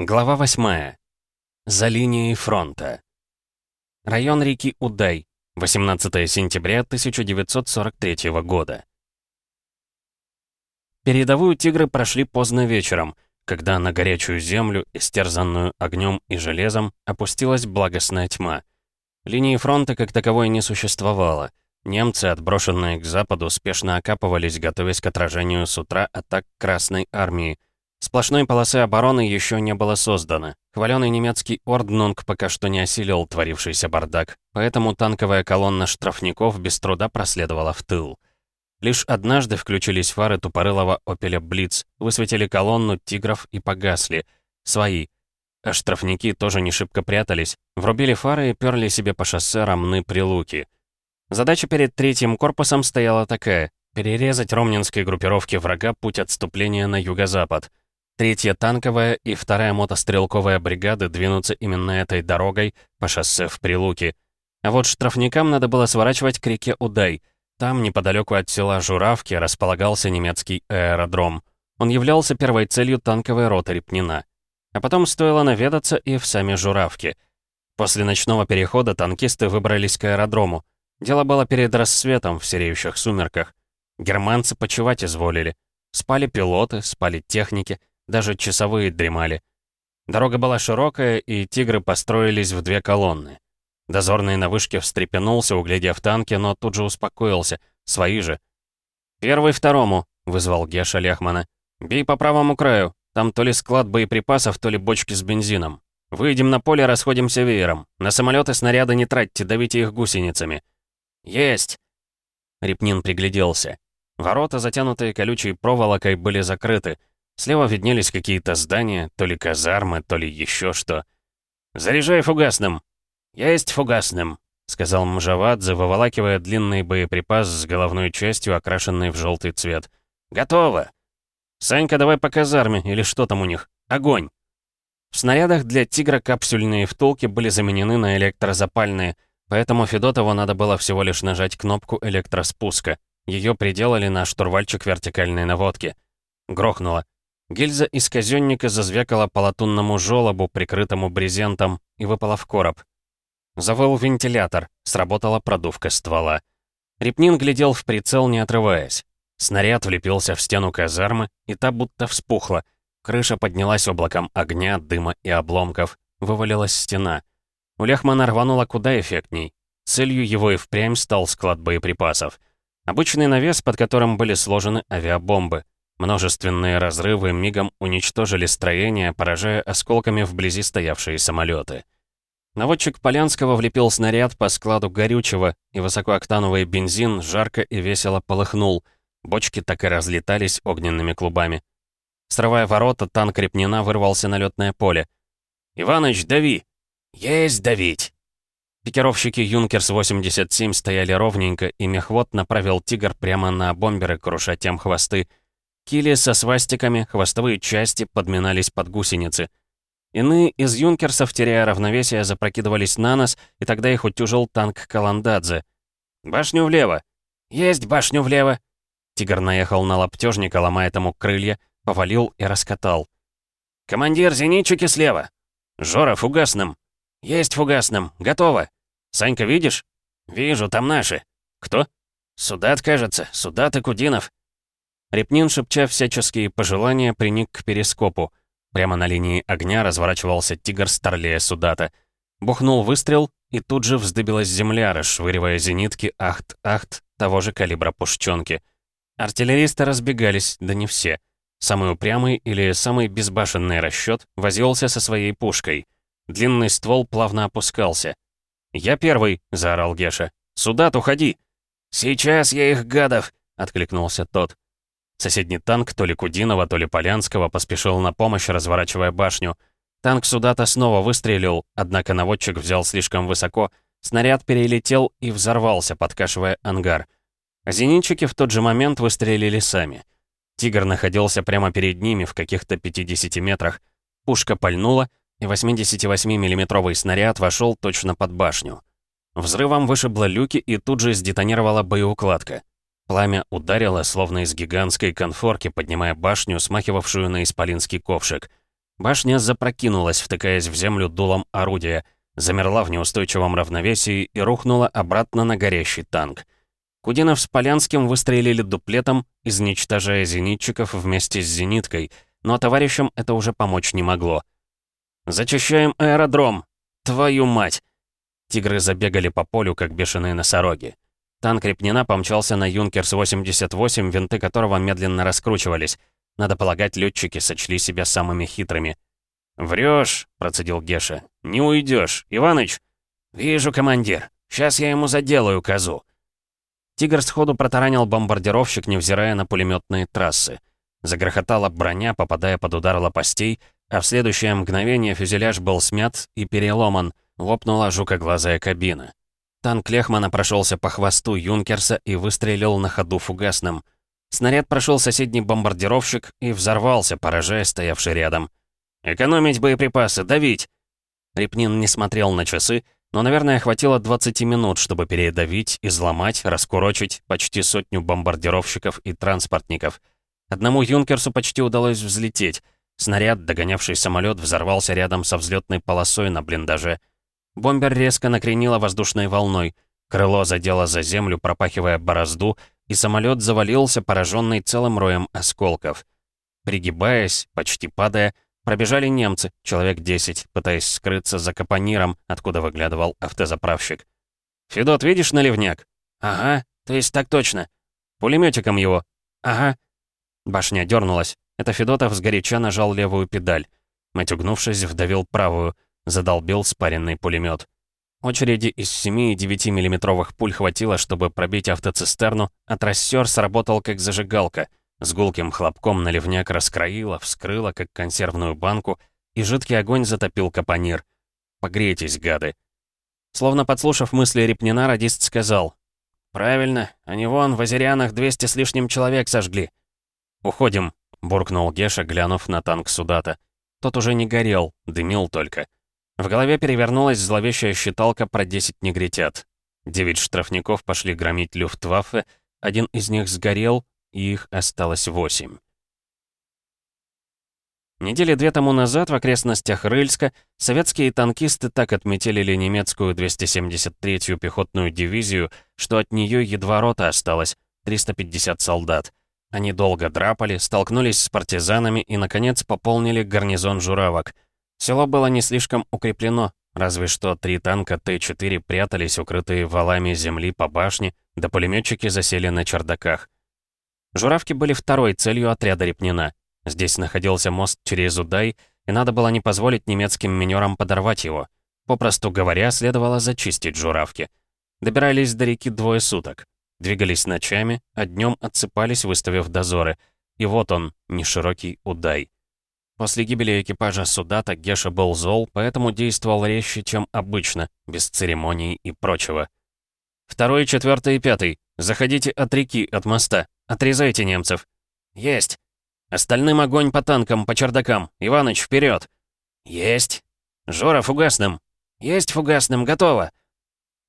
Глава 8. За линией фронта. Район реки Удай. 18 сентября 1943 года. Передовую «Тигры» прошли поздно вечером, когда на горячую землю, истерзанную огнем и железом, опустилась благостная тьма. Линии фронта как таковой не существовало. Немцы, отброшенные к западу, спешно окапывались, готовясь к отражению с утра атак Красной Армии — Сплошной полосы обороны еще не было создано. Хваленый немецкий Орднунг пока что не осилил творившийся бардак, поэтому танковая колонна штрафников без труда проследовала в тыл. Лишь однажды включились фары тупорылого «Опеля Блиц», высветили колонну «Тигров» и погасли. Свои. А штрафники тоже не шибко прятались, врубили фары и перли себе по шоссе рамны прилуки. Задача перед третьим корпусом стояла такая — перерезать ромнинской группировке врага путь отступления на юго-запад — Третья танковая и вторая мотострелковая бригады двинутся именно этой дорогой по шоссе в Прилуки. А вот штрафникам надо было сворачивать к реке Удай. Там, неподалеку от села Журавки, располагался немецкий аэродром. Он являлся первой целью танковой роты Репнина. А потом стоило наведаться и в сами Журавки. После ночного перехода танкисты выбрались к аэродрому. Дело было перед рассветом в сереющих сумерках. Германцы почевать изволили. Спали пилоты, спали техники, даже часовые дремали. Дорога была широкая, и тигры построились в две колонны. Дозорный на вышке встрепенулся, углядев танки, но тут же успокоился. Свои же. «Первый второму», — вызвал Геша Лехмана. «Бей по правому краю. Там то ли склад боеприпасов, то ли бочки с бензином. Выйдем на поле, расходимся веером. На самолеты снаряды не тратьте, давите их гусеницами». «Есть!» Репнин пригляделся. Ворота, затянутые колючей проволокой, были закрыты. Слева виднелись какие-то здания, то ли казармы, то ли еще что. «Заряжай фугасным!» «Есть фугасным!» — сказал Мжавадзе, выволакивая длинный боеприпас с головной частью, окрашенной в желтый цвет. «Готово!» «Санька, давай по казарме, или что там у них? Огонь!» В снарядах для «Тигра» капсульные втулки были заменены на электрозапальные, поэтому Федотову надо было всего лишь нажать кнопку электроспуска. Ее приделали на штурвальчик вертикальной наводки. Грохнуло. Гильза из казённика зазвякала по латунному жёлобу, прикрытому брезентом, и выпала в короб. Завыл вентилятор, сработала продувка ствола. Репнин глядел в прицел, не отрываясь. Снаряд влепился в стену казармы, и та будто вспухла. Крыша поднялась облаком огня, дыма и обломков. Вывалилась стена. У Лехмана рвануло куда эффектней. Целью его и впрямь стал склад боеприпасов. Обычный навес, под которым были сложены авиабомбы. Множественные разрывы мигом уничтожили строение, поражая осколками вблизи стоявшие самолеты. Наводчик Полянского влепил снаряд по складу горючего, и высокооктановый бензин жарко и весело полыхнул. Бочки так и разлетались огненными клубами. Срывая ворота, танк Репнина вырвался на летное поле. «Иваныч, дави!» «Есть давить!» Пикировщики «Юнкерс-87» стояли ровненько, и мехвод направил «Тигр» прямо на бомберы, круша тем хвосты, Кили со свастиками, хвостовые части подминались под гусеницы. Иные из юнкерсов, теряя равновесие, запрокидывались на нос, и тогда их утюжил танк Каландадзе. «Башню влево!» «Есть башню влево!» Тигр наехал на лаптежника, ломая тому крылья, повалил и раскатал. «Командир, зенитчики слева!» «Жора, фугасным!» «Есть фугасным! Готово!» «Санька, видишь?» «Вижу, там наши!» «Кто?» «Судат, кажется, Судат и Кудинов!» Репнин, шепча всяческие пожелания, приник к перископу. Прямо на линии огня разворачивался тигр Старлея Судата. Бухнул выстрел, и тут же вздыбилась земля, расшвыривая зенитки ахт-ахт того же калибра пушченки. Артиллеристы разбегались, да не все. Самый упрямый или самый безбашенный расчет возился со своей пушкой. Длинный ствол плавно опускался. «Я первый!» — заорал Геша. «Судат, уходи!» «Сейчас я их гадов!» — откликнулся тот. Соседний танк, то ли Кудинова, то ли Полянского, поспешил на помощь, разворачивая башню. Танк Судата снова выстрелил, однако наводчик взял слишком высоко, снаряд перелетел и взорвался, подкашивая ангар. зенитчики в тот же момент выстрелили сами. «Тигр» находился прямо перед ними, в каких-то 50 метрах. Пушка пальнула, и 88 миллиметровый снаряд вошел точно под башню. Взрывом вышибло люки и тут же сдетонировала боеукладка. Пламя ударило, словно из гигантской конфорки, поднимая башню, смахивавшую на исполинский ковшик. Башня запрокинулась, втыкаясь в землю дулом орудия, замерла в неустойчивом равновесии и рухнула обратно на горящий танк. Кудинов с Полянским выстрелили дуплетом, изничтожая зенитчиков вместе с зениткой, но товарищам это уже помочь не могло. «Зачищаем аэродром! Твою мать!» Тигры забегали по полю, как бешеные носороги. Танк Репнина помчался на «Юнкерс-88», винты которого медленно раскручивались. Надо полагать, летчики сочли себя самыми хитрыми. «Врёшь», — процедил Геша. «Не уйдёшь. Иваныч?» «Вижу, командир. Сейчас я ему заделаю козу». Тигр сходу протаранил бомбардировщик, невзирая на пулемётные трассы. Загрохотала броня, попадая под удар лопастей, а в следующее мгновение фюзеляж был смят и переломан, лопнула жукоглазая кабина. Танк Лехмана прошелся по хвосту Юнкерса и выстрелил на ходу фугасным — Снаряд прошел соседний бомбардировщик и взорвался, поражая стоявший рядом. «Экономить боеприпасы, давить!» Репнин не смотрел на часы, но, наверное, хватило 20 минут, чтобы передавить, изломать, раскурочить почти сотню бомбардировщиков и транспортников. Одному «Юнкерсу» почти удалось взлететь. Снаряд, догонявший самолет, взорвался рядом со взлетной полосой на блиндаже. Бомбер резко накренило воздушной волной. Крыло задело за землю, пропахивая борозду, и самолет завалился, пораженный целым роем осколков. Пригибаясь, почти падая, пробежали немцы, человек 10, пытаясь скрыться за капониром, откуда выглядывал автозаправщик. «Федот, видишь наливняк?» «Ага, то есть так точно». «Пулеметиком его?» «Ага». Башня дернулась. Это Федотов сгоряча нажал левую педаль. Мать, угнувшись, вдавил правую, задолбил спаренный пулемет. Очереди из 7 и 9 миллиметровых пуль хватило, чтобы пробить автоцистерну, а трассер сработал как зажигалка. С гулким хлопком наливняк раскроила, вскрыла, как консервную банку, и жидкий огонь затопил капонир. «Погрейтесь, гады!» Словно подслушав мысли Репнина, радист сказал. «Правильно, они вон в Азерянах 200 с лишним человек сожгли». «Уходим», — буркнул Геша, глянув на танк Судата. Тот уже не горел, дымил только. В голове перевернулась зловещая считалка про 10 негритят. Девять штрафников пошли громить Люфтваффе, один из них сгорел, и их осталось восемь. Недели две тому назад в окрестностях Рыльска советские танкисты так отметили немецкую 273-ю пехотную дивизию, что от нее едва рота осталось, 350 солдат. Они долго драпали, столкнулись с партизанами и, наконец, пополнили гарнизон журавок — Село было не слишком укреплено, разве что три танка Т-4 прятались, укрытые валами земли по башне, да пулеметчики засели на чердаках. Журавки были второй целью отряда Репнина. Здесь находился мост через Удай, и надо было не позволить немецким минерам подорвать его. Попросту говоря, следовало зачистить журавки. Добирались до реки двое суток. Двигались ночами, а днем отсыпались, выставив дозоры. И вот он, неширокий Удай. После гибели экипажа Судата Геша был зол, поэтому действовал резче, чем обычно, без церемоний и прочего. «Второй, четвертый и пятый. Заходите от реки, от моста. Отрезайте немцев». «Есть». «Остальным огонь по танкам, по чердакам. Иваныч, вперед. «Есть». «Жора, фугасным». «Есть фугасным, готово».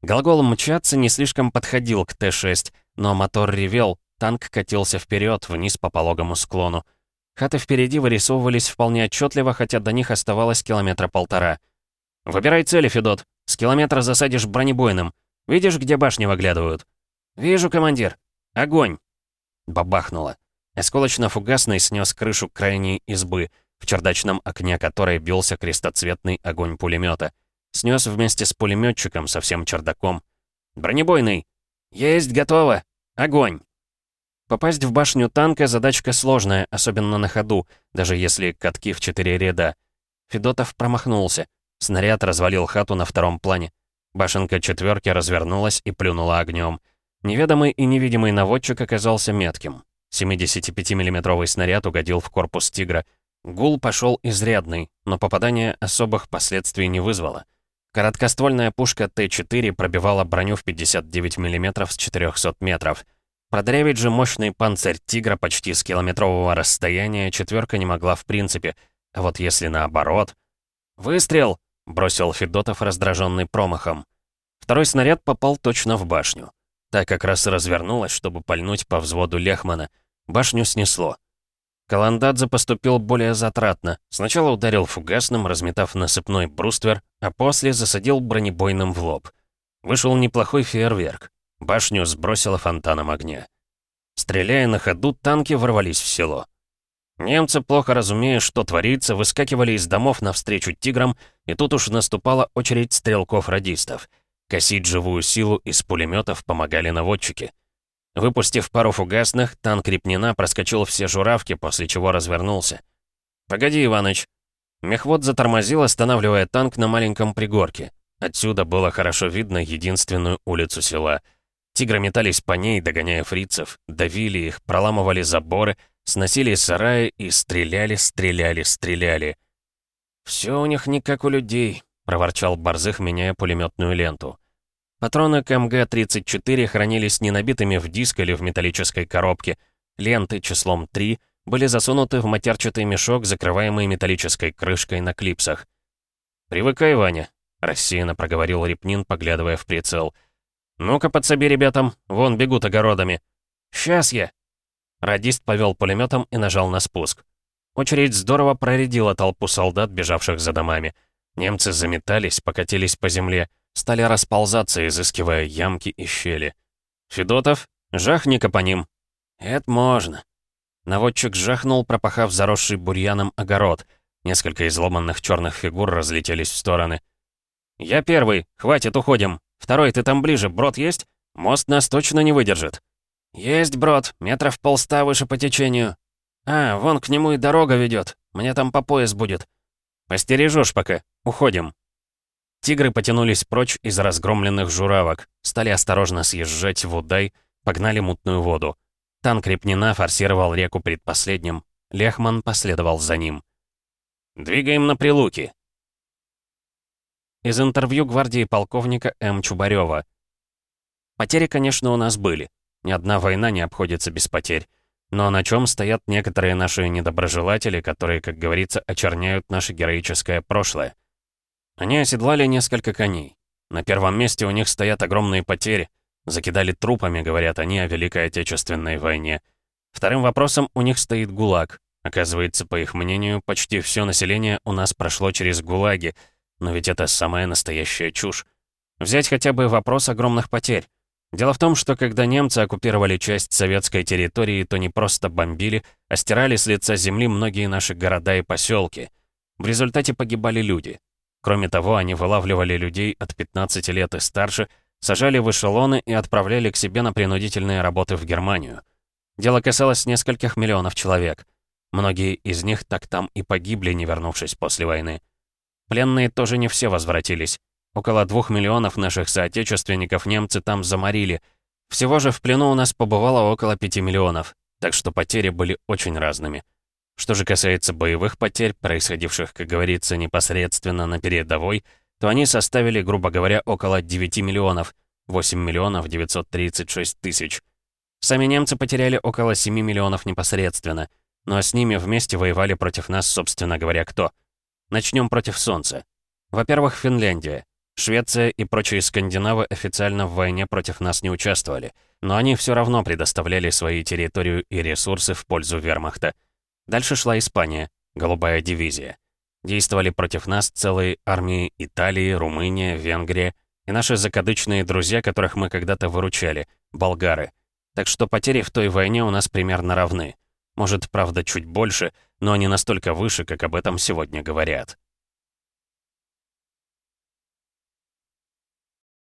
Глагол «мчаться» не слишком подходил к Т-6, но мотор ревел, танк катился вперед, вниз по пологому склону. Хаты впереди вырисовывались вполне отчетливо, хотя до них оставалось километра полтора. «Выбирай цели, Федот. С километра засадишь бронебойным. Видишь, где башни выглядывают?» «Вижу, командир. Огонь!» Бабахнуло. Осколочно-фугасный снес крышу крайней избы, в чердачном окне которой бился крестоцветный огонь пулемета. Снес вместе с пулеметчиком со всем чердаком. «Бронебойный!» «Есть, готово! Огонь!» Попасть в башню танка задачка сложная, особенно на ходу, даже если катки в четыре ряда. Федотов промахнулся. Снаряд развалил хату на втором плане. Башенка четверки развернулась и плюнула огнем. Неведомый и невидимый наводчик оказался метким. 75 миллиметровый снаряд угодил в корпус «Тигра». Гул пошел изрядный, но попадание особых последствий не вызвало. Короткоствольная пушка Т-4 пробивала броню в 59 мм с 400 метров — Продырявить же мощный панцирь «Тигра» почти с километрового расстояния четверка не могла в принципе. А вот если наоборот... «Выстрел!» — бросил Федотов, раздраженный промахом. Второй снаряд попал точно в башню. Та как раз развернулась, чтобы пальнуть по взводу Лехмана. Башню снесло. Каландадзе поступил более затратно. Сначала ударил фугасным, разметав насыпной бруствер, а после засадил бронебойным в лоб. Вышел неплохой фейерверк. Башню сбросило фонтаном огня. Стреляя на ходу, танки ворвались в село. Немцы, плохо разумея, что творится, выскакивали из домов навстречу тиграм, и тут уж наступала очередь стрелков-радистов. Косить живую силу из пулеметов помогали наводчики. Выпустив пару фугасных, танк Репнина проскочил все журавки, после чего развернулся. «Погоди, Иваныч!» Мехвод затормозил, останавливая танк на маленьком пригорке. Отсюда было хорошо видно единственную улицу села. Тигры метались по ней, догоняя фрицев, давили их, проламывали заборы, сносили сараи и стреляли, стреляли, стреляли. «Все у них не как у людей», — проворчал Борзых, меняя пулеметную ленту. Патроны к МГ-34 хранились не набитыми в диск или в металлической коробке. Ленты числом 3 были засунуты в матерчатый мешок, закрываемый металлической крышкой на клипсах. «Привыкай, Ваня», — рассеянно проговорил Репнин, поглядывая в прицел. «Ну-ка, подсоби ребятам, вон бегут огородами». «Сейчас я!» Радист повел пулеметом и нажал на спуск. Очередь здорово проредила толпу солдат, бежавших за домами. Немцы заметались, покатились по земле стали расползаться, изыскивая ямки и щели. «Федотов, жахни-ка по ним!» «Это можно!» Наводчик жахнул, пропахав заросший бурьяном огород. Несколько изломанных черных фигур разлетелись в стороны. «Я первый! Хватит, уходим! Второй, ты там ближе, брод есть? Мост нас точно не выдержит!» «Есть брод, метров полста выше по течению. А, вон к нему и дорога ведет. Мне там по пояс будет. Постережешь пока. Уходим!» Тигры потянулись прочь из разгромленных журавок, стали осторожно съезжать в Удай, погнали мутную воду. Танк Репнина форсировал реку предпоследним. Лехман последовал за ним. «Двигаем на Прилуки!» Из интервью гвардии полковника М. Чубарева. Потери, конечно, у нас были. Ни одна война не обходится без потерь. Но на чем стоят некоторые наши недоброжелатели, которые, как говорится, очерняют наше героическое прошлое? Они оседлали несколько коней. На первом месте у них стоят огромные потери. Закидали трупами, говорят они, о Великой Отечественной войне. Вторым вопросом у них стоит ГУЛАГ. Оказывается, по их мнению, почти все население у нас прошло через ГУЛАГи, но ведь это самая настоящая чушь. Взять хотя бы вопрос огромных потерь. Дело в том, что когда немцы оккупировали часть советской территории, то не просто бомбили, а стирали с лица земли многие наши города и поселки. В результате погибали люди. Кроме того, они вылавливали людей от 15 лет и старше, сажали в эшелоны и отправляли к себе на принудительные работы в Германию. Дело касалось нескольких миллионов человек. Многие из них так там и погибли, не вернувшись после войны. Пленные тоже не все возвратились. Около двух миллионов наших соотечественников немцы там заморили. Всего же в плену у нас побывало около пяти миллионов, так что потери были очень разными. Что же касается боевых потерь, происходивших, как говорится, непосредственно на передовой, то они составили, грубо говоря, около 9 миллионов, 8 миллионов 936 тысяч. Сами немцы потеряли около 7 миллионов непосредственно, но с ними вместе воевали против нас, собственно говоря, кто? Начнем против Солнца. Во-первых, Финляндия. Швеция и прочие скандинавы официально в войне против нас не участвовали, но они все равно предоставляли свои территорию и ресурсы в пользу вермахта. Дальше шла Испания, голубая дивизия. Действовали против нас целые армии Италии, Румыния, Венгрия и наши закадычные друзья, которых мы когда-то выручали, болгары. Так что потери в той войне у нас примерно равны. Может, правда, чуть больше, но не настолько выше, как об этом сегодня говорят.